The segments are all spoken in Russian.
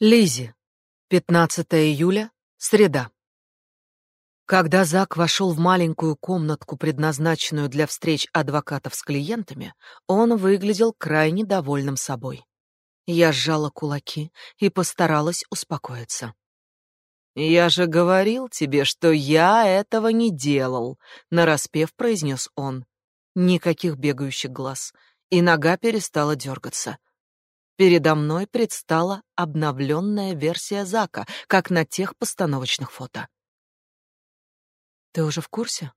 Лизи. 15 июля, среда. Когда Зак вошел в маленькую комнатку, предназначенную для встреч адвокатов с клиентами, он выглядел крайне довольным собой. Я сжала кулаки и постаралась успокоиться. «Я же говорил тебе, что я этого не делал», — нараспев произнес он. Никаких бегающих глаз, и нога перестала дергаться. Передо мной предстала обновленная версия Зака, как на тех постановочных фото. Ты уже в курсе?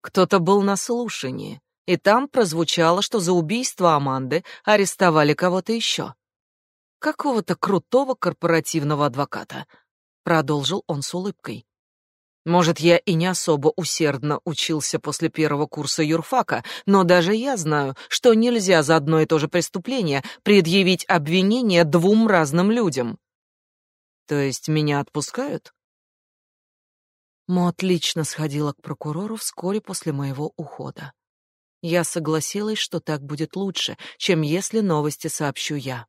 Кто-то был на слушании, и там прозвучало, что за убийство Аманды арестовали кого-то еще. Какого-то крутого корпоративного адвоката, продолжил он с улыбкой. Может, я и не особо усердно учился после первого курса юрфака, но даже я знаю, что нельзя за одно и то же преступление предъявить обвинение двум разным людям. То есть меня отпускают? Мо отлично сходила к прокурору вскоре после моего ухода. Я согласилась, что так будет лучше, чем если новости сообщу я.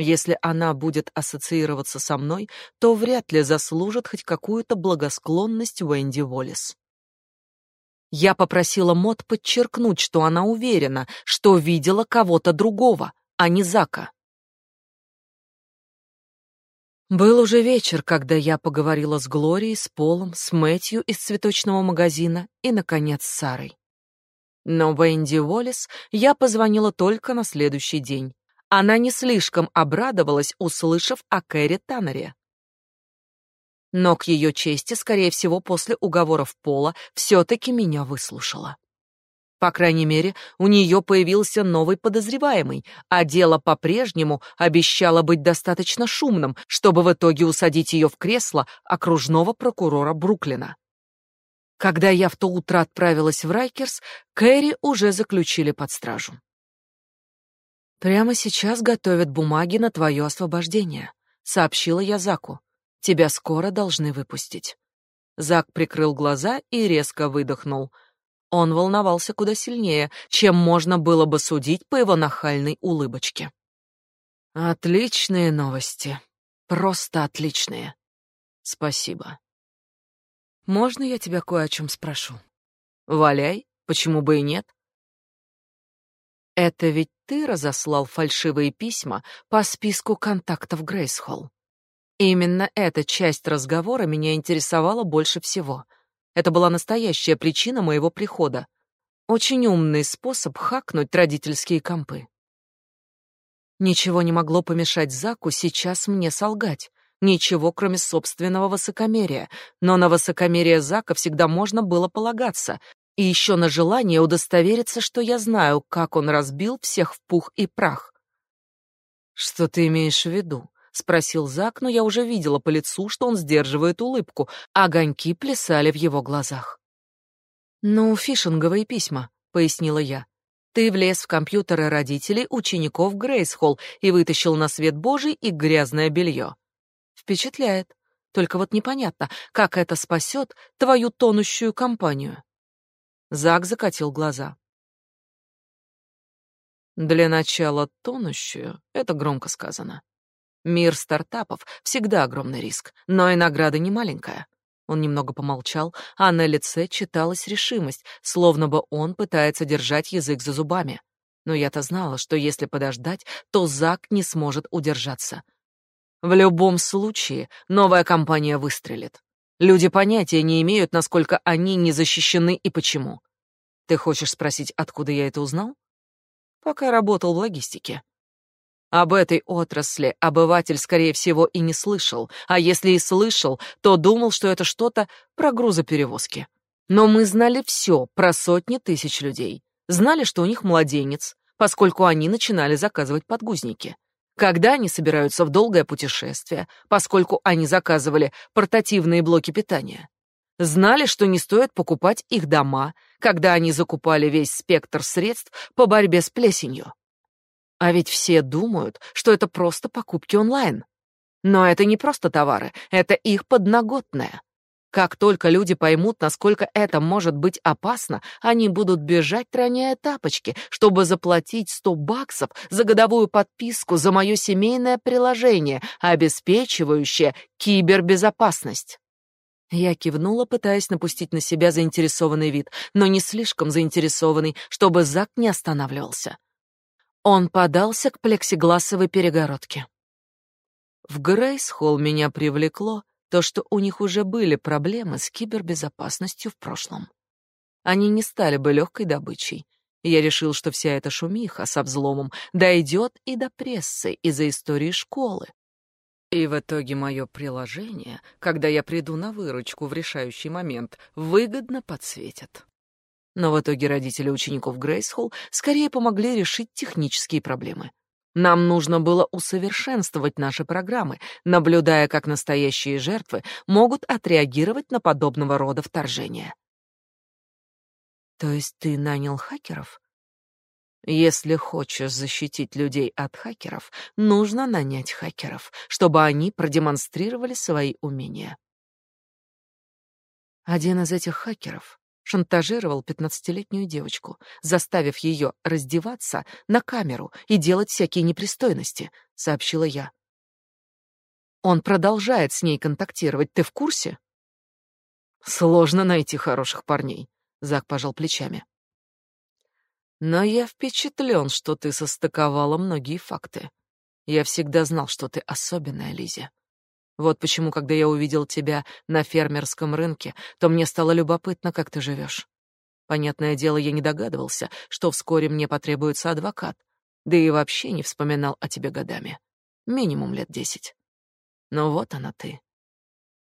Если она будет ассоциироваться со мной, то вряд ли заслужит хоть какую-то благосклонность Уэнди Уоллес. Я попросила Мод подчеркнуть, что она уверена, что видела кого-то другого, а не Зака. Был уже вечер, когда я поговорила с Глорией, с Полом, с Мэтью из цветочного магазина и, наконец, с Сарой. Но Венди Уоллес я позвонила только на следующий день. Она не слишком обрадовалась, услышав о Кэрри Таннере. Но к ее чести, скорее всего, после уговоров Пола, все-таки меня выслушала. По крайней мере, у нее появился новый подозреваемый, а дело по-прежнему обещало быть достаточно шумным, чтобы в итоге усадить ее в кресло окружного прокурора Бруклина. Когда я в то утро отправилась в Райкерс, Кэрри уже заключили под стражу. Прямо сейчас готовят бумаги на твое освобождение, сообщила я Заку. Тебя скоро должны выпустить. Зак прикрыл глаза и резко выдохнул. Он волновался куда сильнее, чем можно было бы судить по его нахальной улыбочке. Отличные новости. Просто отличные. Спасибо. Можно я тебя кое о чем спрошу? Валяй, почему бы и нет? Это ведь ты разослал фальшивые письма по списку контактов Грейсхолл. Именно эта часть разговора меня интересовала больше всего. Это была настоящая причина моего прихода. Очень умный способ хакнуть родительские компы. Ничего не могло помешать Заку сейчас мне солгать. Ничего, кроме собственного высокомерия. Но на высокомерие Зака всегда можно было полагаться, и еще на желание удостовериться, что я знаю, как он разбил всех в пух и прах. «Что ты имеешь в виду?» — спросил Зак, но я уже видела по лицу, что он сдерживает улыбку, огоньки плясали в его глазах. «Ну, фишинговые письма», — пояснила я. «Ты влез в компьютеры родителей учеников Грейсхолл и вытащил на свет Божий их грязное белье. Впечатляет. Только вот непонятно, как это спасет твою тонущую компанию». Зак закатил глаза. Для начала тонущую — это громко сказано. Мир стартапов всегда огромный риск, но и награда не маленькая. Он немного помолчал, а на лице читалась решимость, словно бы он пытается держать язык за зубами. Но я-то знала, что если подождать, то Зак не сможет удержаться. В любом случае, новая компания выстрелит. Люди понятия не имеют, насколько они не защищены и почему. Ты хочешь спросить, откуда я это узнал? Пока работал в логистике. Об этой отрасли обыватель, скорее всего, и не слышал, а если и слышал, то думал, что это что-то про грузоперевозки. Но мы знали все про сотни тысяч людей. Знали, что у них младенец, поскольку они начинали заказывать подгузники когда они собираются в долгое путешествие, поскольку они заказывали портативные блоки питания. Знали, что не стоит покупать их дома, когда они закупали весь спектр средств по борьбе с плесенью. А ведь все думают, что это просто покупки онлайн. Но это не просто товары, это их подноготное. Как только люди поймут, насколько это может быть опасно, они будут бежать, роняя тапочки, чтобы заплатить 100 баксов за годовую подписку за мое семейное приложение, обеспечивающее кибербезопасность. Я кивнула, пытаясь напустить на себя заинтересованный вид, но не слишком заинтересованный, чтобы Зак не останавливался. Он подался к плексигласовой перегородке. В Грейс-холл меня привлекло, то, что у них уже были проблемы с кибербезопасностью в прошлом. Они не стали бы легкой добычей. Я решил, что вся эта шумиха со взломом дойдет и до прессы из-за истории школы. И в итоге мое приложение, когда я приду на выручку в решающий момент, выгодно подсветят. Но в итоге родители учеников Грейсхолл скорее помогли решить технические проблемы. Нам нужно было усовершенствовать наши программы, наблюдая, как настоящие жертвы могут отреагировать на подобного рода вторжения. То есть ты нанял хакеров? Если хочешь защитить людей от хакеров, нужно нанять хакеров, чтобы они продемонстрировали свои умения. Один из этих хакеров шантажировал пятнадцатилетнюю девочку, заставив ее раздеваться на камеру и делать всякие непристойности, сообщила я. Он продолжает с ней контактировать, ты в курсе? Сложно найти хороших парней, Зак пожал плечами. Но я впечатлен, что ты состыковала многие факты. Я всегда знал, что ты особенная, Лизя. Вот почему, когда я увидел тебя на фермерском рынке, то мне стало любопытно, как ты живешь. Понятное дело, я не догадывался, что вскоре мне потребуется адвокат, да и вообще не вспоминал о тебе годами. Минимум лет десять. Но вот она ты.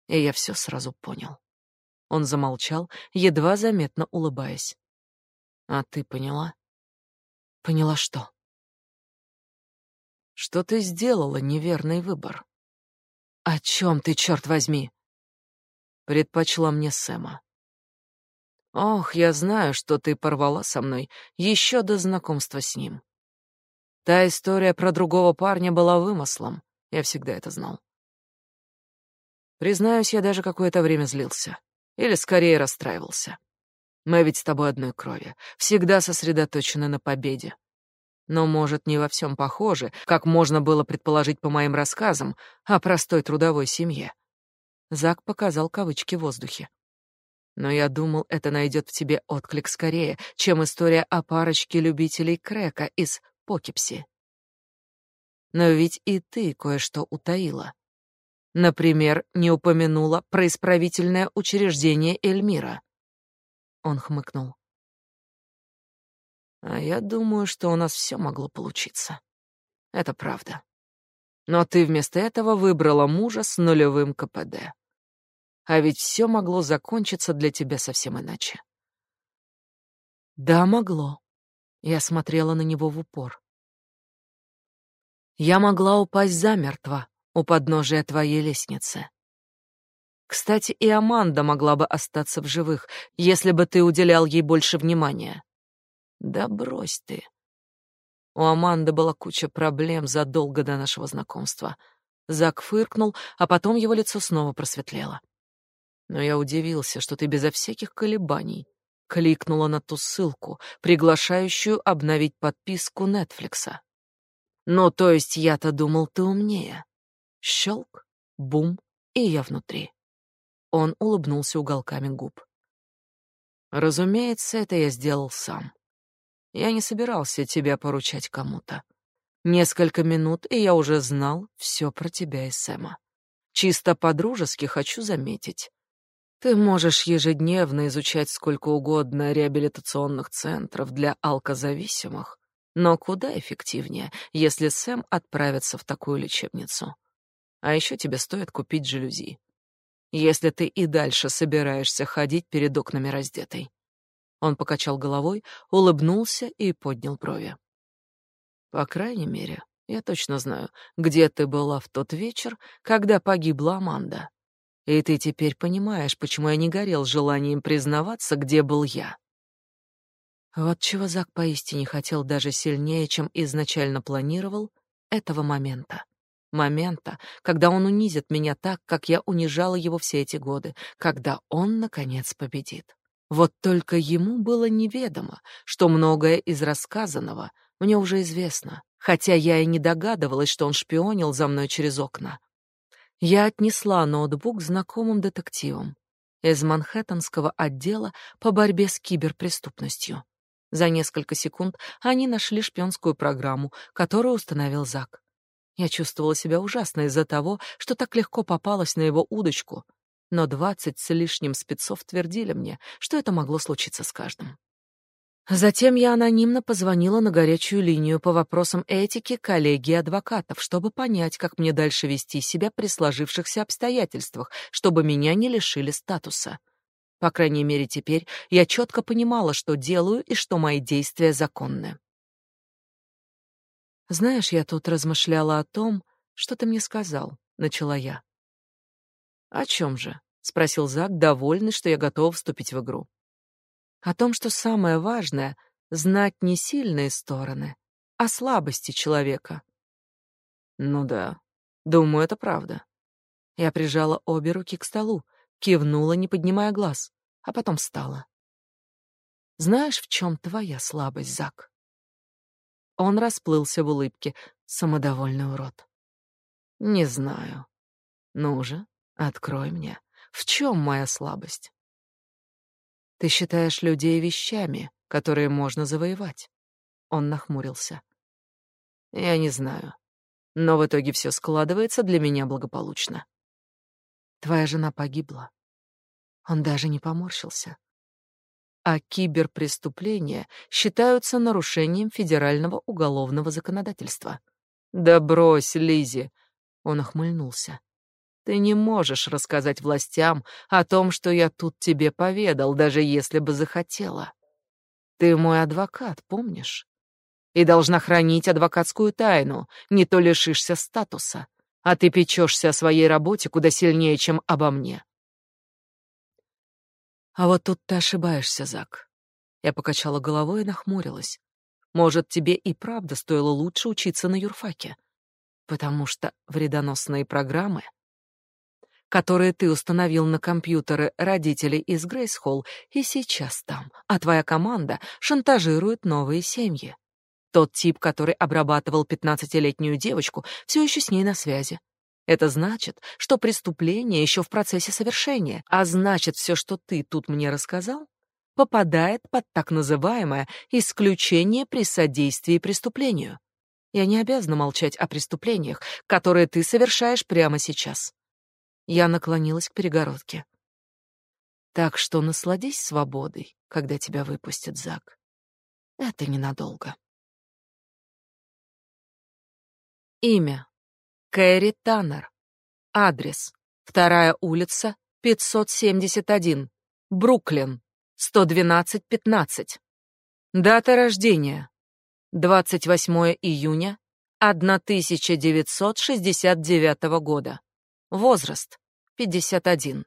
И я все сразу понял. Он замолчал, едва заметно улыбаясь. А ты поняла? Поняла что? Что ты сделала неверный выбор. О чем ты, черт возьми? Предпочла мне Сэма. Ох, я знаю, что ты порвала со мной еще до знакомства с ним. Та история про другого парня была вымыслом. Я всегда это знал. Признаюсь, я даже какое-то время злился. Или скорее расстраивался. Мы ведь с тобой одной крови, всегда сосредоточены на победе но, может, не во всем похоже, как можно было предположить по моим рассказам о простой трудовой семье. Зак показал кавычки в воздухе. Но я думал, это найдет в тебе отклик скорее, чем история о парочке любителей крека из Покипси. Но ведь и ты кое-что утаила. Например, не упомянула про исправительное учреждение Эльмира. Он хмыкнул. А я думаю, что у нас все могло получиться. Это правда. Но ты вместо этого выбрала мужа с нулевым КПД. А ведь все могло закончиться для тебя совсем иначе. Да, могло. Я смотрела на него в упор. Я могла упасть замертво у подножия твоей лестницы. Кстати, и Аманда могла бы остаться в живых, если бы ты уделял ей больше внимания. Да брось ты. У Аманды была куча проблем задолго до нашего знакомства. Зак фыркнул, а потом его лицо снова просветлело. Но я удивился, что ты безо всяких колебаний кликнула на ту ссылку, приглашающую обновить подписку Нетфликса. Ну, то есть я-то думал, ты умнее. Щелк, бум, и я внутри. Он улыбнулся уголками губ. Разумеется, это я сделал сам. Я не собирался тебя поручать кому-то. Несколько минут, и я уже знал все про тебя и Сэма. Чисто по-дружески хочу заметить. Ты можешь ежедневно изучать сколько угодно реабилитационных центров для алкозависимых, но куда эффективнее, если Сэм отправится в такую лечебницу. А еще тебе стоит купить жалюзи. Если ты и дальше собираешься ходить перед окнами раздетой. Он покачал головой, улыбнулся и поднял брови. По крайней мере, я точно знаю, где ты была в тот вечер, когда погибла Аманда. И ты теперь понимаешь, почему я не горел желанием признаваться, где был я. Вот чего Зак поистине хотел даже сильнее, чем изначально планировал, этого момента. Момента, когда он унизит меня так, как я унижала его все эти годы, когда он, наконец, победит. Вот только ему было неведомо, что многое из рассказанного мне уже известно, хотя я и не догадывалась, что он шпионил за мной через окна. Я отнесла ноутбук знакомым детективам из Манхэттенского отдела по борьбе с киберпреступностью. За несколько секунд они нашли шпионскую программу, которую установил Зак. Я чувствовала себя ужасно из-за того, что так легко попалась на его удочку, но двадцать с лишним спецов твердили мне, что это могло случиться с каждым. Затем я анонимно позвонила на горячую линию по вопросам этики коллегии адвокатов, чтобы понять, как мне дальше вести себя при сложившихся обстоятельствах, чтобы меня не лишили статуса. По крайней мере, теперь я четко понимала, что делаю и что мои действия законны. Знаешь, я тут размышляла о том, что ты мне сказал, начала я. О чем же? Спросил Зак, довольный, что я готова вступить в игру. О том, что самое важное знать не сильные стороны, а слабости человека. Ну да. Думаю, это правда. Я прижала обе руки к столу, кивнула, не поднимая глаз, а потом встала. Знаешь, в чем твоя слабость, Зак? Он расплылся в улыбке, самодовольный урод. Не знаю. Ну же, открой мне, в чем моя слабость? Ты считаешь людей вещами, которые можно завоевать. Он нахмурился. Я не знаю, но в итоге все складывается для меня благополучно. Твоя жена погибла. Он даже не поморщился а киберпреступления считаются нарушением федерального уголовного законодательства. Да брось, Лизи, он охмыльнулся. Ты не можешь рассказать властям о том, что я тут тебе поведал, даже если бы захотела. Ты мой адвокат, помнишь? И должна хранить адвокатскую тайну, не то лишишься статуса. А ты печешься о своей работе куда сильнее, чем обо мне. А вот тут ты ошибаешься, Зак. Я покачала головой и нахмурилась. Может, тебе и правда стоило лучше учиться на юрфаке, потому что вредоносные программы, которые ты установил на компьютеры родителей из Грейсхолл, и сейчас там, а твоя команда шантажирует новые семьи. Тот тип, который обрабатывал пятнадцатилетнюю девочку, все еще с ней на связи. Это значит, что преступление еще в процессе совершения, а значит, все, что ты тут мне рассказал, попадает под так называемое исключение при содействии преступлению. Я не обязана молчать о преступлениях, которые ты совершаешь прямо сейчас. Я наклонилась к перегородке. Так что насладись свободой, когда тебя выпустят, Зак. Это ненадолго. Имя Кэрри Таннер. Адрес. Вторая улица, 571. Бруклин. 112-15. Дата рождения. 28 июня 1969 года. Возраст. 51.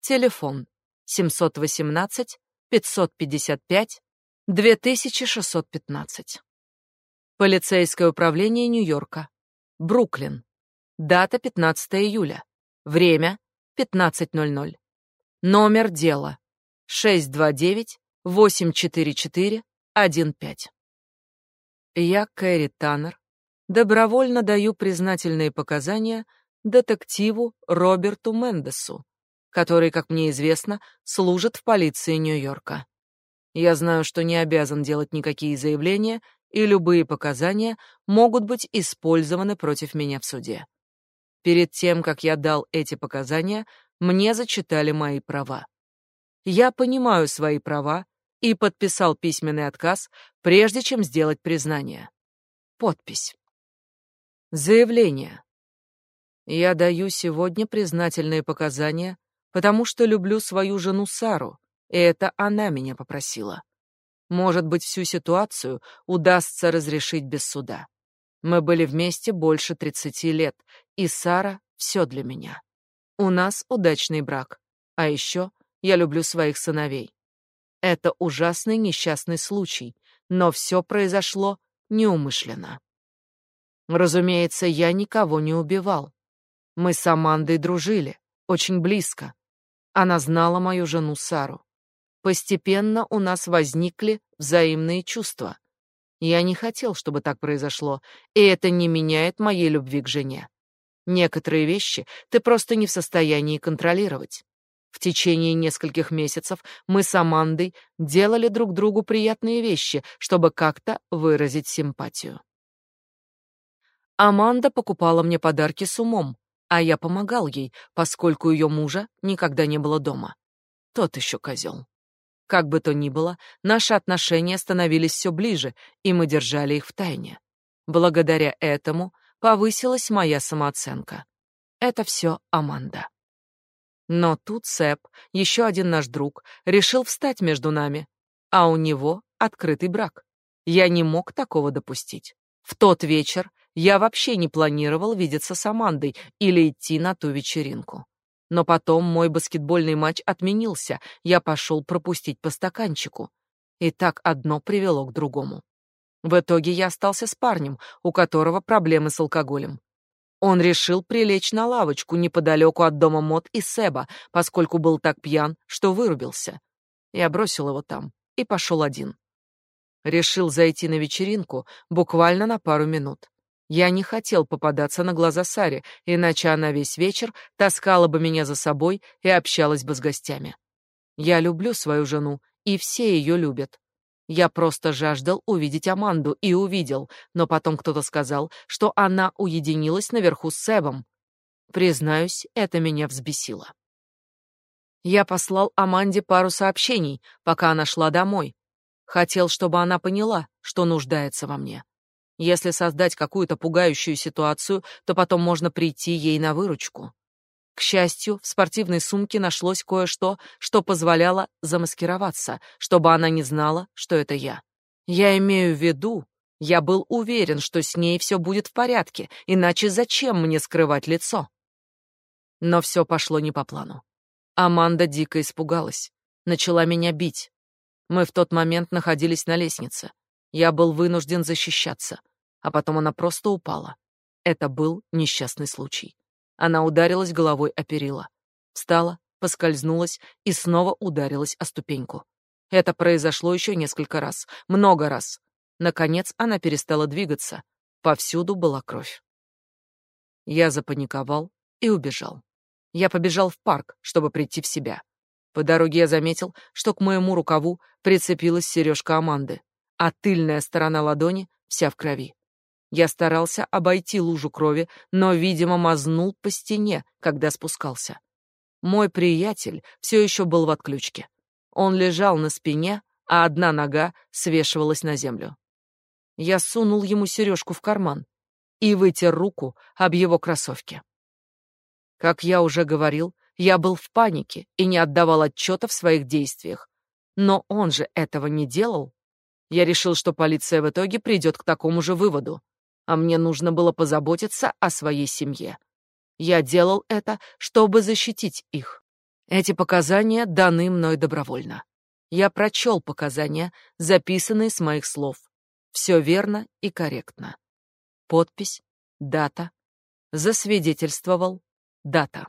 Телефон. 718 555 2615. Полицейское управление Нью-Йорка. Бруклин. Дата 15 июля. Время 15:00. Номер дела 629-844-15. Я, Кэрри Таннер, добровольно даю признательные показания детективу Роберту Мендесу, который, как мне известно, служит в полиции Нью-Йорка. Я знаю, что не обязан делать никакие заявления и любые показания могут быть использованы против меня в суде. Перед тем, как я дал эти показания, мне зачитали мои права. Я понимаю свои права и подписал письменный отказ, прежде чем сделать признание. Подпись. Заявление. Я даю сегодня признательные показания, потому что люблю свою жену Сару, и это она меня попросила. Может быть, всю ситуацию удастся разрешить без суда. Мы были вместе больше 30 лет, и Сара — все для меня. У нас удачный брак. А еще я люблю своих сыновей. Это ужасный несчастный случай, но все произошло неумышленно. Разумеется, я никого не убивал. Мы с Амандой дружили, очень близко. Она знала мою жену Сару. Постепенно у нас возникли взаимные чувства. Я не хотел, чтобы так произошло, и это не меняет моей любви к жене. Некоторые вещи ты просто не в состоянии контролировать. В течение нескольких месяцев мы с Амандой делали друг другу приятные вещи, чтобы как-то выразить симпатию. Аманда покупала мне подарки с умом, а я помогал ей, поскольку ее мужа никогда не было дома. Тот еще козел. Как бы то ни было, наши отношения становились все ближе, и мы держали их в тайне. Благодаря этому повысилась моя самооценка. Это все Аманда. Но тут Сэп, еще один наш друг, решил встать между нами, а у него открытый брак. Я не мог такого допустить. В тот вечер я вообще не планировал видеться с Амандой или идти на ту вечеринку. Но потом мой баскетбольный матч отменился, я пошел пропустить по стаканчику. И так одно привело к другому. В итоге я остался с парнем, у которого проблемы с алкоголем. Он решил прилечь на лавочку неподалеку от дома Мот и Себа, поскольку был так пьян, что вырубился. Я бросил его там и пошел один. Решил зайти на вечеринку буквально на пару минут. Я не хотел попадаться на глаза Саре, иначе она весь вечер таскала бы меня за собой и общалась бы с гостями. Я люблю свою жену, и все ее любят. Я просто жаждал увидеть Аманду и увидел, но потом кто-то сказал, что она уединилась наверху с Себом. Признаюсь, это меня взбесило. Я послал Аманде пару сообщений, пока она шла домой. Хотел, чтобы она поняла, что нуждается во мне. Если создать какую-то пугающую ситуацию, то потом можно прийти ей на выручку. К счастью, в спортивной сумке нашлось кое-что, что позволяло замаскироваться, чтобы она не знала, что это я. Я имею в виду, я был уверен, что с ней все будет в порядке, иначе зачем мне скрывать лицо? Но все пошло не по плану. Аманда дико испугалась, начала меня бить. Мы в тот момент находились на лестнице. Я был вынужден защищаться а потом она просто упала. Это был несчастный случай. Она ударилась головой о перила. Встала, поскользнулась и снова ударилась о ступеньку. Это произошло еще несколько раз, много раз. Наконец она перестала двигаться. Повсюду была кровь. Я запаниковал и убежал. Я побежал в парк, чтобы прийти в себя. По дороге я заметил, что к моему рукаву прицепилась сережка Аманды, а тыльная сторона ладони вся в крови. Я старался обойти лужу крови, но, видимо, мазнул по стене, когда спускался. Мой приятель все еще был в отключке. Он лежал на спине, а одна нога свешивалась на землю. Я сунул ему сережку в карман и вытер руку об его кроссовки. Как я уже говорил, я был в панике и не отдавал отчета в своих действиях. Но он же этого не делал. Я решил, что полиция в итоге придет к такому же выводу а мне нужно было позаботиться о своей семье. Я делал это, чтобы защитить их. Эти показания даны мной добровольно. Я прочел показания, записанные с моих слов. Все верно и корректно. Подпись, дата, засвидетельствовал, дата.